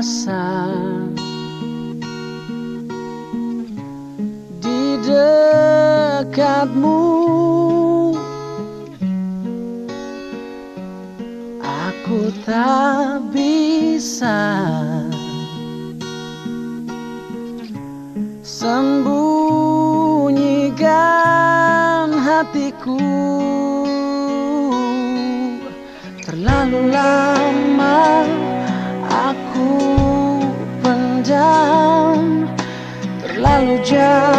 rasa di dekatmu. Aku tak bisa sembunyikan hatiku. Terlalu lama Terlalu jauh